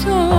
to